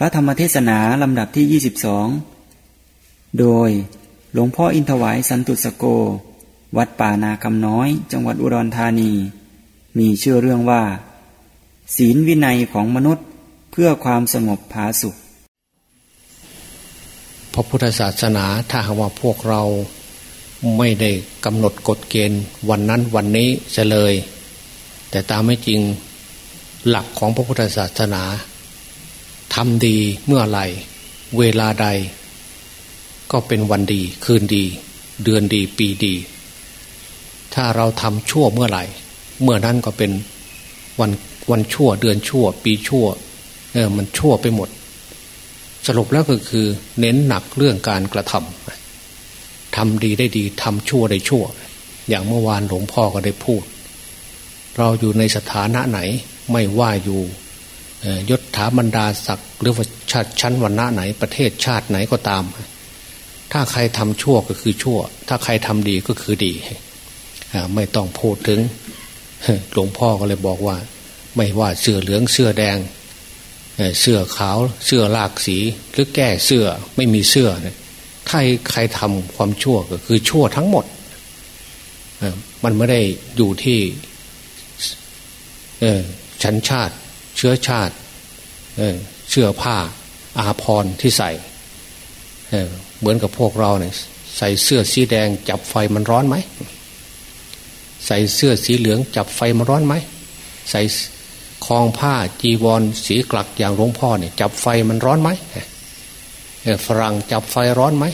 พระธรรมเทศนาลำดับที่ 22 โดยหลวงพ่ออินทวายสันตุสโก วัดป่านาคำน้อย จังหวัดอุดรธานี มีชื่อเรื่องว่า ศีลวินัยของมนุษย์เพื่อความสงบผาสุข พระพุทธศาสนาถ้าหากว่าพวกเราไม่ได้กำหนดกฎเกณฑ์วันนั้นวันนี้จะเลย แต่ตามไม่จริงหลักของพระพุทธศาสนา ทำดีเมื่อไหร่ เวลาใด ก็เป็นวันดี คืนดี เดือนดี ปีดี ถ้าเราทำชั่วเมื่อไหร่ เมื่อนั้นก็เป็นวันวันชั่ว เดือนชั่ว ปีชั่วเออมันชั่วไปหมด สรุปแล้วก็คือ เน้นหนักเรื่องการกระทำทำดีได้ดีทำชั่วได้ชั่ว อย่างเมื่อวานหลวงพ่อก็ได้พูด เราอยู่ในสถานะไหนไม่ว่าอยู่ ยศถาบรรดาศักดิ์หรือว่าชาติชั้นวรรณะไหนประเทศชาติไหนก็ตาม ถ้าใครทำชั่วก็คือชั่ว ถ้าใครทำดีก็คือดี ไม่ต้องพูดถึงหลวงพ่อก็เลยบอกว่า ไม่ว่าเสื้อเหลืองเสื้อแดงเสื้อขาวเสื้อลากสีหรือแก้เสื้อไม่มีเสื้อเนี่ยถ้าใครทำความชั่วก็คือชั่วทั้งหมดมันไม่ได้อยู่ที่ชั้นชาติ เชื้อชาติเสื้อผ้าอาภรที่ใส่เหมือนกับพวกเราเนี่ยใส่เสื้อสีแดง จับไฟมันร้อนไหม ใส่เสื้อสีเหลืองจับไฟมันร้อนไหม ใส่คลองผ้าจีวรสีกลักอย่างหลวงพ่อเนี่ยจับไฟมันร้อนไหมฝรั่งจับไฟร้อนไหม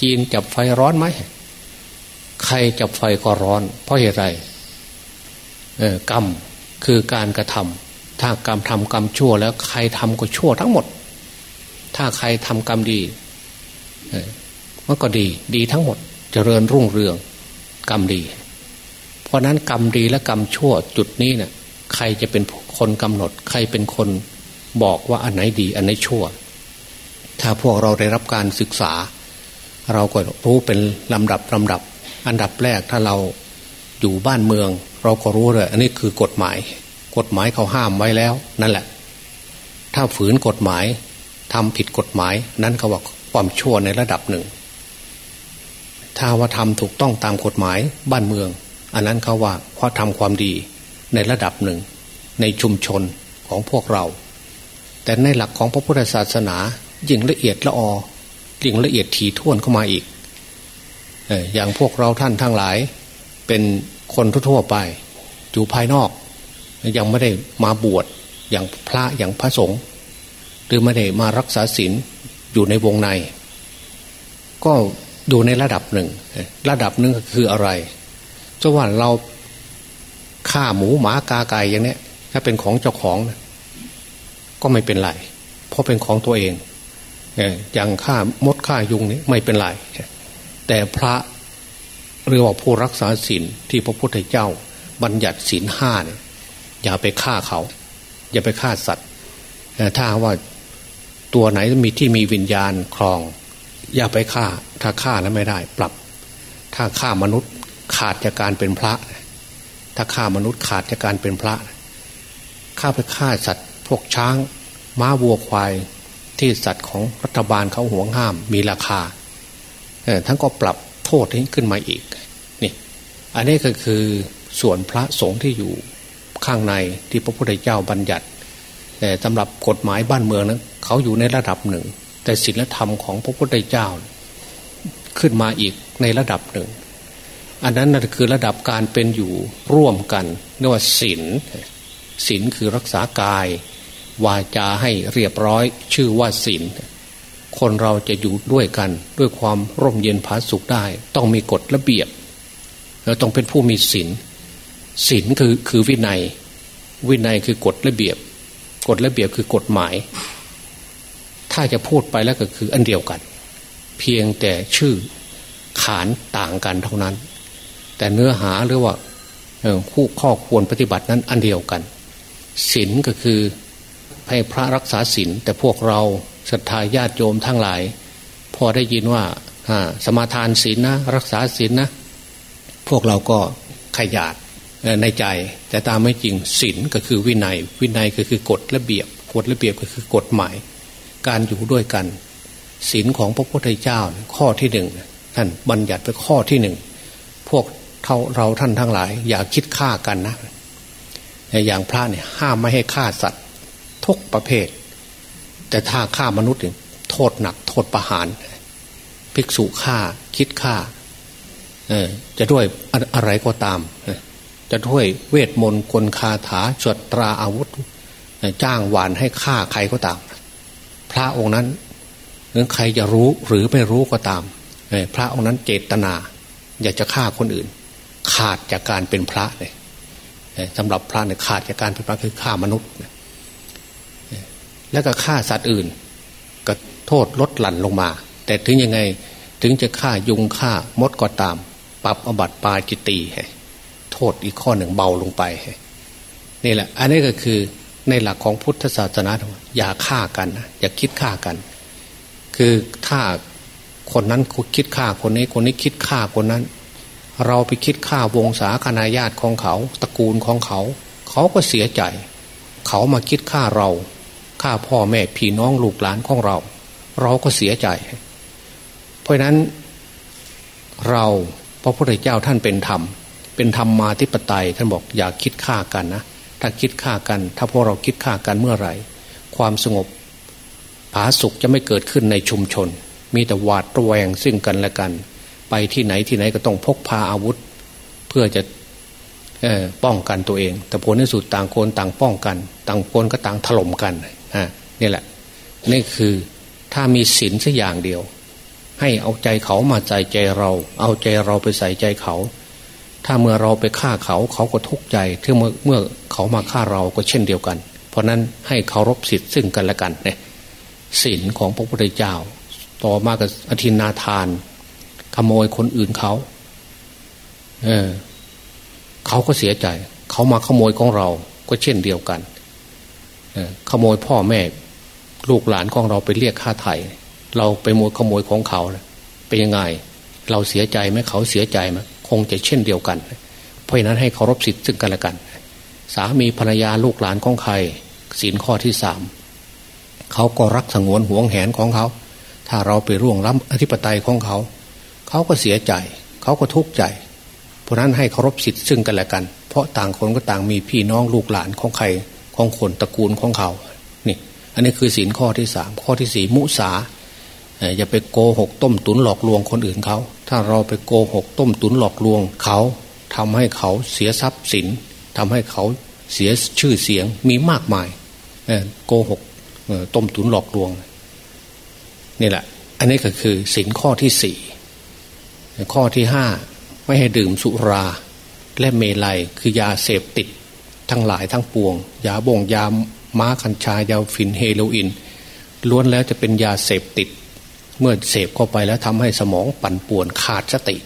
จีนจับไฟร้อนไหม ใครจับไฟก็ร้อน เพราะเหตุไรกรรมคือการกระทำ ถ้ากรรมทำกรรมชั่วแล้วใครทำก็ชั่วทั้งหมด ถ้าใครทำกรรมดีมันก็ดีดีทั้งหมดจเจริญรุ่งเรือง กรรมดี เพราะนั้นกรรมดีและกรรมชั่วจุดนี้เนะ่ยใครจะเป็นคนกำหนด ใครเป็นคนบอกว่าอันไหนดีอันไหนชั่ว ถ้าพวกเราได้รับการศึกษา เราก็รู้เป็นลำดับลำดับ อันดับแรกถ้าเราอยู่บ้านเมือง เราก็รู้เลยอันนี้คือกฎหมาย กฎหมายเขาห้ามไว้แล้ว นั่นแหละ ถ้าฝืนกฎหมายทำผิดกฎหมาย นั้นเขาว่าความชั่วในระดับหนึ่ง ถ้าว่าทำถูกต้องตามกฎหมายบ้านเมือง อันนั้นเขาว่าเพราะทำความดีในระดับหนึ่ง ในชุมชนของพวกเรา แต่ในหลักของพระพุทธศาสนายิ่งละเอียดละออยิ่งละเอียดถี่ถ้วนเข้ามาอีกอย่างพวกเราท่านทั้งหลาย เป็นคนทั่วไปอยู่ภายนอก ยังไม่ได้มาบวชอย่างพระอย่างพระสงฆ์หรือไม่ได้มารักษาศีลอยู่ในวงใน ก็ดูในระดับหนึ่ง ระดับหนึ่งคืออะไรจะว่าเราฆ่าหมูหมากาไก่อย่างนี้ถ้าเป็นของเจ้าของก็ไม่เป็นไร เพราะเป็นของตัวเองอย่างฆ่ามดฆ่ายุงนี่ไม่เป็นไร แต่พระเรียกว่าผู้รักษาศีลที่พระพุทธเจ้า บัญญัติศีลห้าเนี่ย อย่าไปฆ่าเขา อย่าไปฆ่าสัตว์ถ้าว่าตัวไหนมีที่มีวิญญาณครอง อย่าไปฆ่า ถ้าฆ่าแล้วไม่ได้ ปรับ ถ้าฆ่ามนุษย์ขาดจากการเป็นพระ ถ้าฆ่ามนุษย์ขาดจากการเป็นพระฆ่าไปฆ่าสัตว์ พวกช้าง ม้าวัวควายที่สัตว์ของรัฐบาลเขาห่วงห้ามมีราคาทั้งก็ปรับโทษให้ขึ้นมาอีกนี่อันนี้ก็คือส่วนพระสงฆ์ที่อยู่ ข้างในที่พระพุทธเจ้าบัญญัติแต่สำหรับกฎหมายบ้านเมืองนั้นเขาอยู่ในระดับหนึ่ง แต่ศีลธรรมของพระพุทธเจ้า ขึ้นมาอีกในระดับหนึ่ง อันนั้นนั่นคือระดับการเป็นอยู่ร่วมกันเรียกว่าศีลศีลคือรักษากาย วาจาให้เรียบร้อยชื่อว่าศีลคนเราจะอยู่ด้วยกันด้วยความร่มเย็นผาสุขได้ ต้องมีกฎระเบียบเราต้องเป็นผู้มีศีล ศีลคือคือวินัย วินัยคือกฎระเบียบ กฎระเบียบคือกฎหมาย ถ้าจะพูดไปแล้วก็คืออันเดียวกัน เพียงแต่ชื่อขานต่างกันเท่านั้น แต่เนื้อหาหรือว่าคู่ข้อควรปฏิบัตินั้นอันเดียวกันศีลก็คือให้พระรักษาศีลแต่พวกเราศรัทธาญาติโยมทั้งหลาย พอได้ยินว่าสมาทานศีลนะ รักษาศีลนะ พวกเราก็ขยาด ในใจ แต่ตามไม่จริงศีลก็คือวินัย วินัยก็คือกฎระเบียบกฎระเบียบก็คือกฎหมาย การอยู่ด้วยกันศีลของพระพุทธเจ้าข้อที่หนึ่งท่านบัญญัติไปข้อที่หนึ่งพวกเราเราท่านทั้งหลาย อย่าคิดฆ่ากันนะอย่างพระเนี่ยห้ามไม่ให้ฆ่าสัตว์ทุกประเภท แต่ถ้าฆ่ามนุษย์เนี่ยโทษหนัก โทษประหาร ภิกษุฆ่าคิดฆ่าจะด้วยอะไรก็ตาม จะด้วยเวทมนต์กลคาถาจดตราอาวุธ จ้างหวานให้ฆ่าใครก็ตาม พระองค์นั้นหรือใครจะรู้หรือไม่รู้ก็ตาม พระองค์นั้นเจตนา อยากจะฆ่าคนอื่น ขาดจากการเป็นพระเลยสำหรับพระเนี่ยขาดจากการเป็นพระคือฆ่ามนุษย์ แล้วก็ฆ่าสัตว์อื่น ก็โทษลดหลั่นลงมา แต่ถึงยังไงถึงจะฆ่ายุงฆ่ามดก็ตาม ปรับอบัติปาจิตตี โทษอีกข้อหนึ่งเบาลงไป นี่แหละ อันนี้ก็คือในหลักของพุทธศาสนาอย่าฆ่ากันนะอย่าคิดฆ่ากัน คือถ้าคนนั้นคิดฆ่าคนนี้คนนี้คิดฆ่าคนนั้น เราไปคิดฆ่าวงศาคณาญาติของเขา ตระกูลของเขา เขาก็เสียใจ เขามาคิดฆ่าเราฆ่าพ่อแม่พี่น้องลูกหลานของเรา เราก็เสียใจ เพราะนั้น เราพระพุทธเจ้าท่านเป็นธรรม เป็นธรรมมาธิปไตย ท่านบอกอย่าคิดฆ่ากันนะถ้าคิดฆ่ากัน ถ้าพวกเราคิดฆ่ากันเมื่อไหร่ ความสงบผาสุขจะไม่เกิดขึ้นในชุมชน มีแต่หวาดระแวงซึ่งกันและกัน ไปที่ไหนที่ไหนก็ต้องพกพาอาวุธ เพื่อจะป้องกันตัวเอง แต่ผลที่สุดต่างคนต่างป้องกัน ต่างคนก็ต่างถล่มกันนี่แหละนี่คือถ้ามีศีลสักอย่างเดียว ให้เอาใจเขามาใจใจเรา เอาใจเราไปใส่ใจเขา ถ้าเมื่อเราไปฆ่าเขาเขาก็ทุกข์ใจถ้าเมื่อเมื่อเขามาฆ่าเราก็เช่นเดียวกัน เพราะนั้นให้เคารพสิทธิ์ซึ่งกันและกันเนี่ยศีลของพระพุทธเจ้า ต่อมากับอธินาทาน ขโมยคนอื่นเขา เออเขาก็เสียใจ เขามาขโมยของเราก็เช่นเดียวกันขโมยพ่อแม่ ลูกหลานของเราไปเรียกค่าไถ่เราไปโมยขโมยของเขาเป็นยังไง เราเสียใจไหมเขาเสียใจไหม งจะเช่นเดียวกัน เพราะฉะนั้นให้เคารพสิทธิ์ซึ่งกันและกัน สามีภรรยาลูกหลานของใครศีลข้อที่สามเขาก็รักสงวนห่วงแหนของเขา ถ้าเราไปร่วงล้ำอธิปไตยของเขา เขาก็เสียใจ เขาก็ทุกข์ใจ เพราะนั้นให้เคารพสิทธิ์ซึ่งกันและกัน เพราะต่างคนก็ต่างมีพี่น้องลูกหลานของใครของคนตระกูลของเขา นี่ อันนี้คือศีลข้อที่สามข้อที่สี่มุสา อย่าไปโกหกต้มตุนหลอกลวงคนอื่นเขา ถ้าเราไปโกหกต้มตุนหลอกลวงเขาทำให้เขาเสียทรัพย์สินทำให้เขาเสียชื่อเสียงมีมากมายโกหกต้มตุนหลอกลวงนี่แหละ อันนี้ก็คือศีลข้อที่สี่ข้อที่ห้าไม่ให้ดื่มสุรา และเมลัยคือยาเสพติด ทั้งหลายทั้งปวง ยาบ่งยาม้าคัญชายาฟินเฮโรอีนล้วนแล้วจะเป็นยาเสพติด เมื่อเสพเข้าไปแล้วทำให้สมองปั่นป่วนขาดสติ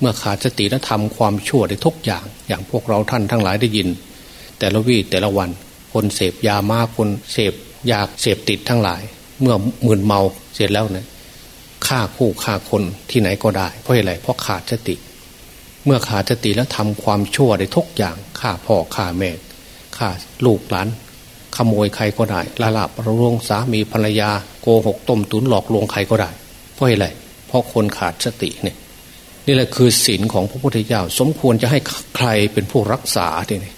เมื่อขาดสติแล้วทำความชั่วได้ทุกอย่าง อย่างพวกเราท่านทั้งหลายได้ยิน แต่ละวี่แต่ละวัน คนเสพยามาคนเสพยาเสพติดทั้งหลาย เมื่อมึนเมาเสร็จแล้วเนี่ยฆ่าคู่ฆ่าคนที่ไหนก็ได้ เพราะอะไรเพราะขาดสติ เมื่อขาดสติแล้วทำความชั่วได้ทุกอย่างฆ่าพ่อฆ่าแม่ฆ่าลูกหลานขโมยใครก็ได้ละลาบระลวงสามีภรรยาโกหกต้มตุนหลอกลวงใครก็ได้ เพราะอะไรเพราะคนขาดสติเนี่ยนี่แหละคือศีลของพระพุทธเจ้า สมควรจะให้ใครเป็นผู้รักษาทีนี้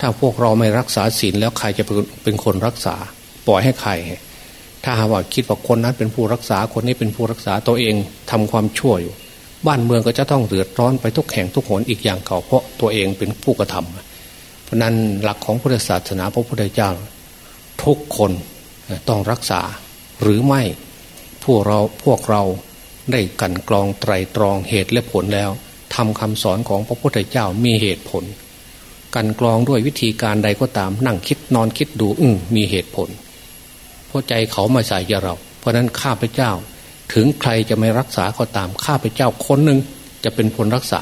ถ้าพวกเราไม่รักษาศีลแล้วใครจะเป็นคนรักษา ปล่อยให้ใคร ถ้าหาว่าคิดว่าคนนั้นเป็นผู้รักษาคนนี้เป็นผู้รักษาตัวเองทำความชั่วอยู่ บ้านเมืองก็จะต้องเดือดร้อนไปทุกแห่งทุกหนอีกอย่างเก่าเพราะตัวเองเป็นผู้กระทำเพราะนั้นหลักของพุทธศาสนาพระพุทธเจ้า ทุกคนต้องรักษาหรือไม่ วกเราพวกเราได้กันกรองไตรตรองเหตุและผลแล้วทำคำสอนของพระพุทธเจ้ามีเหตุผล กันกรองด้วยวิธีการใดก็ตามนั่งคิดนอนคิดดูอึ้งมีเหตุผล เพราะใจเขามาใส่ใจเรา เพราะนั้นข้าพเจ้า ถึงใครจะไม่รักษาก็ตามข้าพเจ้าคนหนึ่งจะเป็นคนรักษา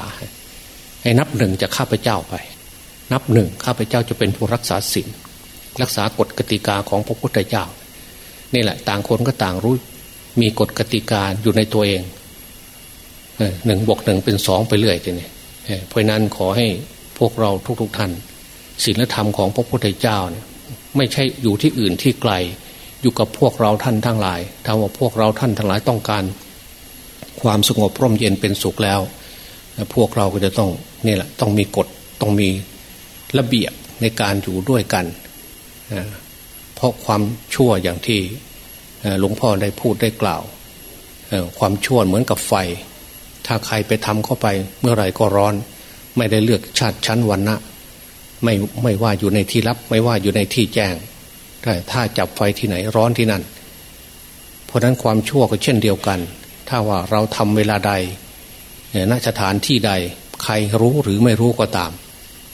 ให้นับหนึ่งจะข้าพเจ้าไป นับหนึ่งข้าพเจ้าจะเป็นผู้รักษาศีลรักษากฎกติกาของพระพุทธเจ้านี่แหละ ต่างคนก็ต่างรู้ มีกฎกติกาอยู่ในตัวเองหนึ่งบวกหนึ่งเป็นสองไปเรื่อยทีนี้เพราะนั้นขอให้พวกเราทุกๆท่านศีลธรรมของพระพุทธเจ้าเนี่ยไม่ใช่อยู่ที่อื่นที่ไกลออยู่กับพวกเราท่านทั้งหลายถ้าว่าพวกเราท่านทั้งหลายต้องการ ความสงบร่มเย็นเป็นสุขแล้ว พวกเราก็จะต้องนี่แหละต้องมีกฎต้องมีระเบียบในการอยู่ด้วยกันเพราะความชั่วอย่างที่ หลวงพ่อได้พูดได้กล่าว ความชั่วเหมือนกับไฟ ถ้าใครไปทำเข้าไปเมื่อไรก็ร้อน ไม่ได้เลือกชาติชั้นวันนะไม่ไม่ว่าอยู่ในที่ลับ ไม่ว่าอยู่ในที่แจ้งถ้าจับไฟที่ไหนร้อนที่นั่น เพราะนั้นความชั่วก็เช่นเดียวกัน ถ้าว่าเราทำเวลาใดณสถานที่ใด ใครรู้หรือไม่รู้ก็ตาม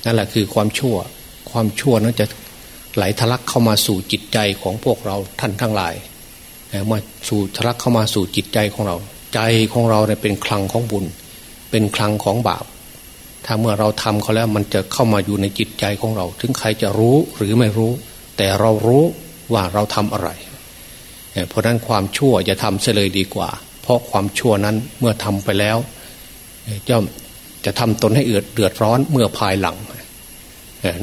นั่นแหละคือความชั่ว ความชั่วนั้นจะไหลทะลักเข้ามาสู่จิตใจของพวกเราท่านทั้งหลาย มาสู่ทะลักเข้ามาสู่จิตใจของเรา ใจของเราเนี่ยเป็นคลังของบุญ เป็นคลังของบาป ถ้าเมื่อเราทำเขาแล้วมันจะเข้ามาอยู่ในจิตใจของเรา ถึงใครจะรู้หรือไม่รู้ แต่เรารู้ว่าเราทำอะไร เพราะนั้นความชั่วจะทำเสเลยดีกว่า เพราะความชั่วนั้นเมื่อทำไปแล้วย่อมจะทำตนให้เอือดเดือดร้อนเมื่อภายหลัง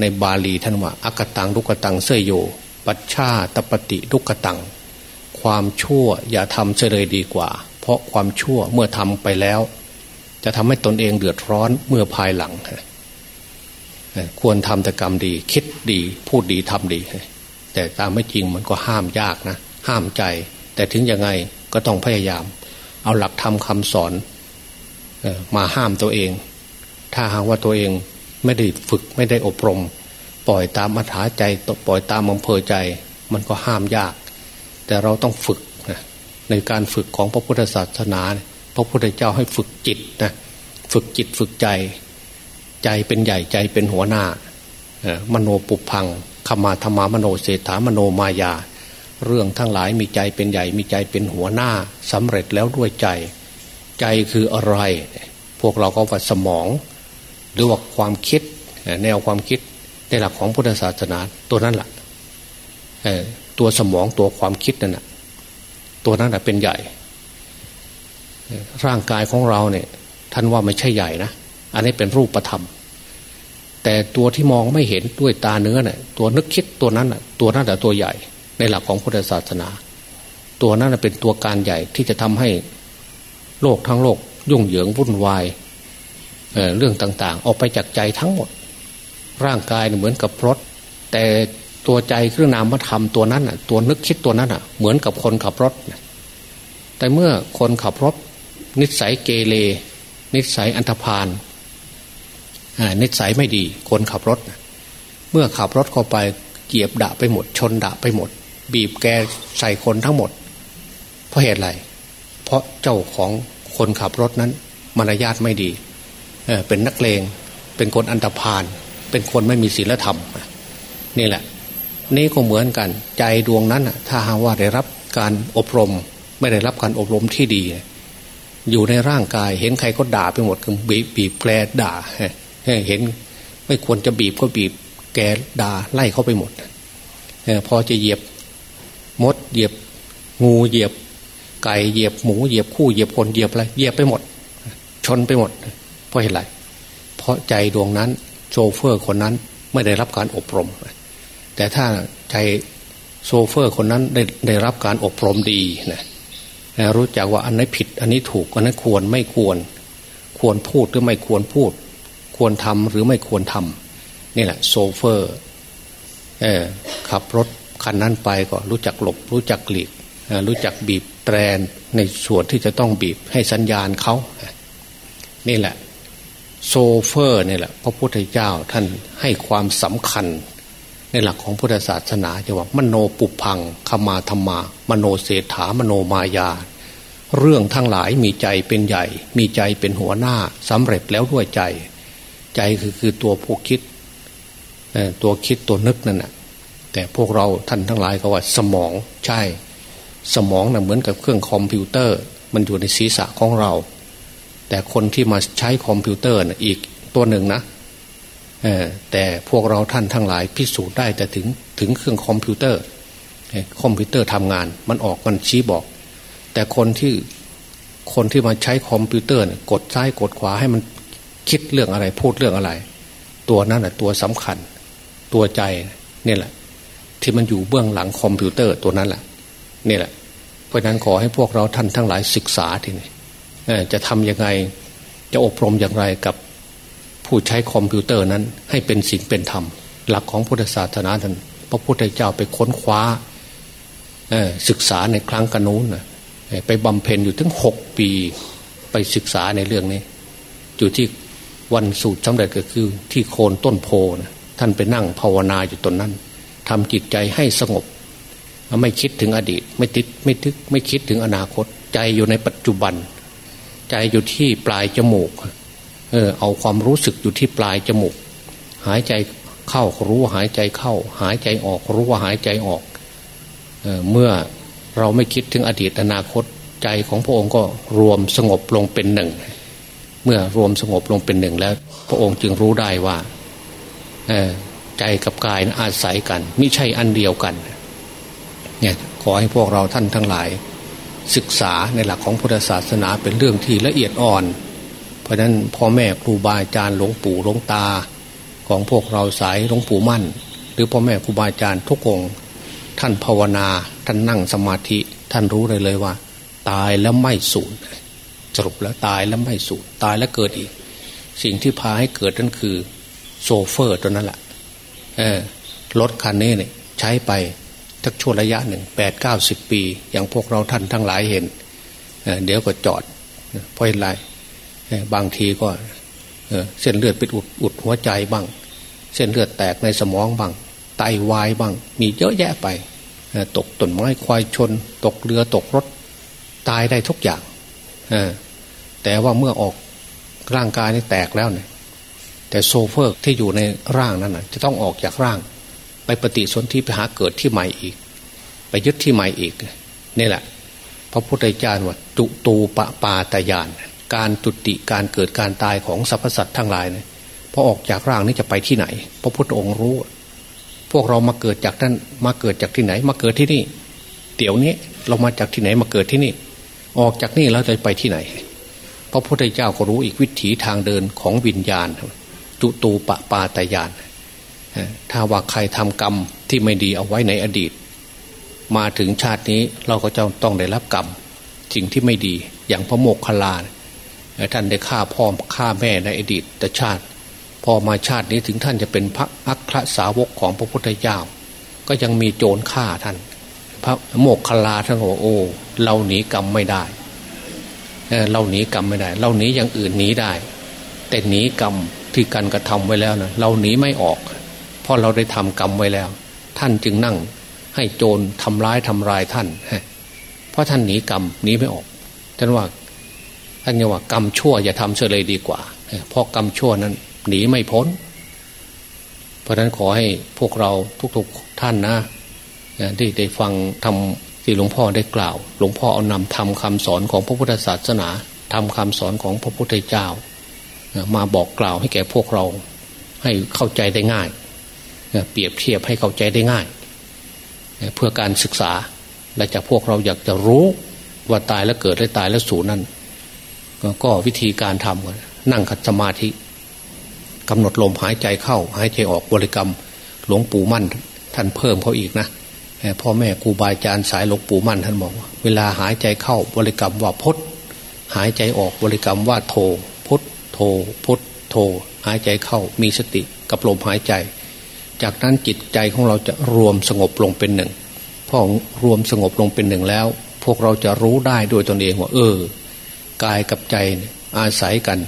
ในบาลีท่านว่าอักตังลุกตังเสยโย ปัชชาตปฏิลุกตัง ความชั่วอย่าทำเฉลยดีกว่า เพราะความชั่วเมื่อทำไปแล้ว จะทำให้ตนเองเดือดร้อนเมื่อภายหลัง ควรทำแต่กรรมดี คิดดีพูดดีทำดี แต่ตามไม่จริงมันก็ห้ามยากนะ ห้ามใจ แต่ถึงยังไงก็ต้องพยายาม เอาหลักธรรมคาสอนมาห้ามตัวเอง ถ้าหากว่าตัวเองไม่ได้ฝึกไม่ได้อบรม ปล่อยตามอัธยาใจปล่อยตามอำเภอใจ มันก็ห้ามยาก แต่เราต้องฝึกนะในการฝึกของพระพุทธศาสนา พระพุทธเจ้าให้ฝึกจิตนะฝึกจิตฝึกใจ ใจเป็นใหญ่ใจเป็นหัวหน้ามโนปุพังขมาธรรมามโนเศรษฐามโนมายา เรื่องทั้งหลายมีใจเป็นใหญ่มีใจเป็นหัวหน้าสำเร็จแล้วด้วยใจ ใจคืออะไร พวกเราก็ว่าสมองหรือว่าความคิดแนวความคิดในหลักของพุทธศาสนาตัวนั้นแหละ ตัวสมองตัวความคิดนั่นแหะตัวนั้นเป็นใหญ่ ร่างกายของเราเนี่ย ท่านว่าไม่ใช่ใหญ่นะ อันนี้เป็นรูปธรรม แต่ตัวที่มองไม่เห็นด้วยตาเนื้อเนี่ยตัวนึกคิดตัวนั้นน่ะตัวนั้นแต่ตัวใหญ่ ในหลักของพุทธศาสนา ตัวนั้นเป็นตัวการใหญ่ที่จะทำให้โลกทั้งโลก ยุ่งเหยิงวุ่นวายเเรื่องต่าง ๆ ออกไปจากใจทั้งหมด ร่างกายเหมือนกับรถ แต่ ตัวใจเครื่องนามธรรมตัวนั้นอะ ตัวนึกคิดตัวนั้นอะ เหมือนกับคนขับรถ แต่เมื่อคนขับรถ นิสัยเกเรนิสัยอันธพาลนิสัยไม่ดี คนขับรถ เมื่อขับรถเข้าไปเกียบด่าไปหมด ชนด่าไปหมด บีบแกใส่คนทั้งหมด เพราะเหตุอะไร เพราะเจ้าของคนขับรถนั้น มารยาทไม่ดีเเป็นนักเลง เป็นคนอันธพาลเป็นคนไม่มีศีลธรรม นี่แหละ นี่ก็เหมือนกัน ใจดวงนั้นถ้าหาว่าได้รับการอบรม ไม่ได้รับการอบรมที่ดี อยู่ในร่างกายเห็นใครก็ด่าไปหมดคือบีบบีบแกลด่าเห็น ไม่ควรจะบีบก็บีบแกด่าไล่เข้าไปหมดพอจะเหยียบมด เหยียบงูเหยียบ ไก่เหยียบหมูเหยียบคู่เหยียบคนเหยียบอะไรเหยียบไปหมด ชนไปหมด เพราะเหตุไรเพราะใจดวงนั้น โชเฟอร์คนนั้นไม่ได้รับการอบรม แต่ถ้าใจโซเฟอร์คนนั้นได้ได้รับการอบรมดีนะรู้จักว่าอันไหนผิด อันนี้ถูกอันนั้นควรไม่ควร ควรพูดหรือไม่ควรพูด ควรทำหรือไม่ควรทำนี่แหละโซเฟอร์ขับรถคันนั้นไปก็รู้จักหลบ รู้จักหลีกรู้จักบีบแตรนในส่วนที่จะต้องบีบให้สัญญาณเขานี่แหละ โซเฟอร์นี่แหละ พระพุทธเจ้าท่านให้ความสำคัญ ในหลักของพุทธศาสนาจะว่ามโนปุพังขมาธรรมา มโนเศรษฐามโนมายา เรื่องทั้งหลายมีใจเป็นใหญ่ มีใจเป็นหัวหน้าสำเร็จแล้วด้วยใจ ใจคือคือตัวผู้คิดตัวคิดตัวนึกนั่นแหละแต่พวกเราท่านทั้งหลายก็ว่าสมองใช่ สมองน่ะเหมือนกับเครื่องคอมพิวเตอร์ มันอยู่ในศีรษะของเรา แต่คนที่มาใช้คอมพิวเตอร์นะอีกตัวหนึ่งนะ แต่พวกเราท่านทั้งหลายพิสูจน์ได้แต่ถึงถึงเครื่องคอมพิวเตอร์ คอมพิวเตอร์ทำงาน มันออกมันชี้บอก แต่คนที่คนที่มาใช้คอมพิวเตอร์กดซ้ายกดขวาให้มันคิดเรื่องอะไรพูดเรื่องอะไร ตัวนั้นแหละตัวสำคัญ ตัวใจเนี่ยแหละ ที่มันอยู่เบื้องหลังคอมพิวเตอร์ตัวนั้นแหละนี่แหละ เพราะนั้นขอให้พวกเราท่านทั้งหลายศึกษาทีนี้จะทำยังไงจะอบรมอย่างไรกับ ผู้ใช้คอมพิวเตอร์นั้น ให้เป็นศีลเป็นธรรม หลักของพุทธศาสนาท่านพระพุทธเจ้าไปค้นคว้าศึกษาในครั้งกันนู้นไปบำเพ็ญอยู่ถึงหกปี ไปศึกษาในเรื่องนี้ อยู่ที่วันสูตรสำเร็จก็คือที่โคนต้นโพนะท่านไปนั่งภาวนาอยู่ตนนั้นทำจิตใจให้สงบ ไม่คิดถึงอดีต ไม่ติดไม่ทึกไม่คิดถึงอนาคต ใจอยู่ในปัจจุบัน ใจอยู่ที่ปลายจมูก เออเอาความรู้สึกอยู่ที่ปลายจมูก หายใจเข้ารู้ว่าหายใจเข้า หายใจออกรู้ว่าหายใจออกเออเมื่อเราไม่คิดถึงอดีตอนาคตใจของพระองค์ก็รวมสงบลงเป็นหนึ่ง เมื่อรวมสงบลงเป็นหนึ่งแล้ว พระองค์จึงรู้ได้ว่าใจกับกายอาศัยกันไม่ใช่อันเดียวกันเนี่ยขอให้พวกเราท่านทั้งหลาย ศึกษาในหลักของพุทธศาสนาเป็นเรื่องที่ละเอียดอ่อน ราะนั้นพ่อแม่ครูบาอาจารย์หลวงปู่หลวงตา ของพวกเราสายหลวงปู่มั่น หรือพ่อแม่ครูบาอาจารย์ทุกองท่านภาวนา ท่านนั่งสมาธิท่านรู้เลยเลยว่า ตายแล้วไม่สูญสรุปแล้วตายแล้วไม่สูญตายแล้วเกิดอีก สิ่งที่พาให้เกิดนั่นคือ โซเฟอร์ตัวนั้นแหละรถคันนี้เนี่ยใช้ไปทักช่วงระยะหนึ่งแปดเก้าสิบปี อย่างพวกเราท่านทั้งหลายเห็นเเดี๋ยวก็จอดเพราะอะไร บางทีก็เส้นเลือดไปอุดอุดหัวใจบ้าง เส้นเลือดแตกในสมองบ้าง ไตาวายบ้าง มีเยอะแยะไป ตกต้นไม้ควายชน ตกเรือตกรถ ตายได้ทุกอย่างแต่ว่าเมื่อออกร่างกายนี่แตกแล้วเนี่ยแต่โซเฟอร์ที่อยู่ในร่างนั้นจะต้องออกจากร่าง ไปปฏิสนธิไปหาเกิดที่ใหม่อีก ไปยึดที่ใหม่อีกนี่แหละ พระพุทธเจ้าว่าจุตูปปาตยาน การจุติการเกิดการตายของสรรพสัตว์ทั้งหลายเนี่ยพอออกจากร่างนี้จะไปที่ไหน พระพุทธองค์รู้ พวกเรามาเกิดจากนั้นมาเกิดจากที่ไหน มาเกิดที่นี่ เดี๋ยวนี้เรามาจากที่ไหนมาเกิดที่นี่ ออกจากนี่แล้วจะไปที่ไหน พระพุทธเจ้าก็รู้อีกวิถีทางเดินของวิญญาณ จุตูปปาตยาน ถ้าว่าใครทำกรรมที่ไม่ดีเอาไว้ในอดีต มาถึงชาตินี้เราก็จะต้องได้รับกรรมสิ่งที่ไม่ดีอย่างพระโมกขลาน ท่านได้ฆ่าพ่อฆ่าแม่ในอดีตแต่ชาติ พอมาชาตินี้ถึงท่านจะเป็นพระอัครสาวกของพระพุทธเจ้า ก็ยังมีโจรฆ่าท่าน พระโมกขลาท่านบอกโอ้เราหนีกรรมไม่ได้เราหนีกรรมไม่ได้ เราหนีอย่างอื่นหนีได้ แต่หนีกรรมที่กันกระทำไว้แล้วนะเราหนีไม่ออก เพราะเราได้ทำกรรมไว้แล้ว ท่านจึงนั่งให้โจรทำร้ายทำลายท่านเพราะท่านหนีกรรมหนีไม่ออกท่านว่า ท่านว่ากรรมชั่วอย่าทำเฉลยดีกว่า เพราะกรรมชั่วนั้น หนีไม่พ้น เพราะนั้นขอให้พวกเราทุกๆท่านนะที่ได้ฟังทำที่หลวงพ่อได้กล่าว หลวงพ่อเอานำทำคำสอนของพระพุทธศาสนาทำคำสอนของพระพุทธเจ้า มาบอกกล่าวให้แก่พวกเราให้เข้าใจได้ง่าย เปรียบเทียบให้เข้าใจได้ง่าย เพื่อการศึกษาและจากพวกเราอยากจะรู้ว่าตายแล้วเกิดและตายแล้วสูญนั้น ก็วิธีการทำนั่งขัดสมาธิกำหนดลมหายใจเข้า หายใจออกบริกรรม หลวงปู่มั่น ท่านเพิ่มเขาอีกนะพ่อแม่ครูบาอาจารย์สายหลวงปู่มั่นท่านบอกเวลาหายใจเข้าบริกรรมว่าพดหายใจออกบริกรรมว่าโทพุทโธหายใจเข้ามีสติกับลมหายใจ จากนั้นจิตใจของเราจะรวมสงบลงเป็นหนึ่งพอรวมสงบลงเป็นหนึ่งแล้ว พวกเราจะรู้ได้ด้วยตนเองว่า เออ กายกับใจอาศัยกัน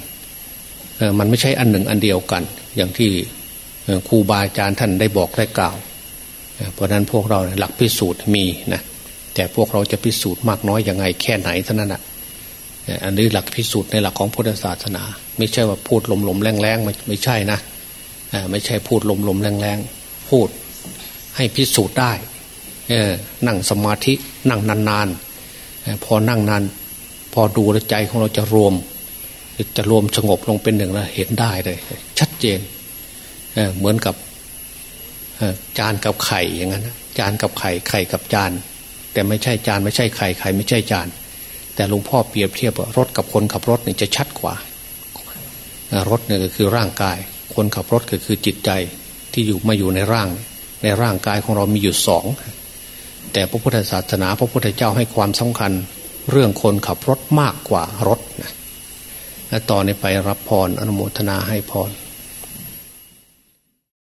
มันไม่ใช่อันหนึ่งอันเดียวกัน อย่างที่ครูบาอาจารย์ท่านได้บอกได้กล่าว เพราะนั้นพวกเราหลักพิสูจน์มีนะแต่พวกเราจะพิสูจน์มากน้อยยังไงแค่ไหนเท่านั้นนะอันนี้หลักพิสูจน์ในหลักของพุทธศาสนา ไม่ใช่ว่าพูดลมๆแรงๆไม่ไม่ใช่นะไม่ใช่พูดลมๆแรงๆพูดให้พิสูจน์ได้นั่งสมาธินั่งนานๆพอนั่งนาน พอดูแลใจของเราจะรวม จะรวมสงบลงเป็นหนึ่งแล้วเห็นได้เลย ชัดเจนเหมือนกับจานกับไข่อย่างนั้นจานกับไข่ไข่กับจาน แต่ไม่ใช่จานไม่ใช่ไข่ไข่ไม่ใช่จาน แต่หลวงพ่อเปรียบเทียบรถกับคนขับรถนี่จะชัดกว่ารถเนี่ยก็คือร่างกาย คนขับรถก็คือจิตใจที่อยู่มาอยู่ในร่าง ในร่างกายของเรามีอยู่สองแต่พระพุทธศาสนา พระพุทธเจ้าให้ความสำคัญ เรื่องคนขับรถมากกว่ารถนะและต่อนนี้ไปรับพรอนุโมทนาให้พร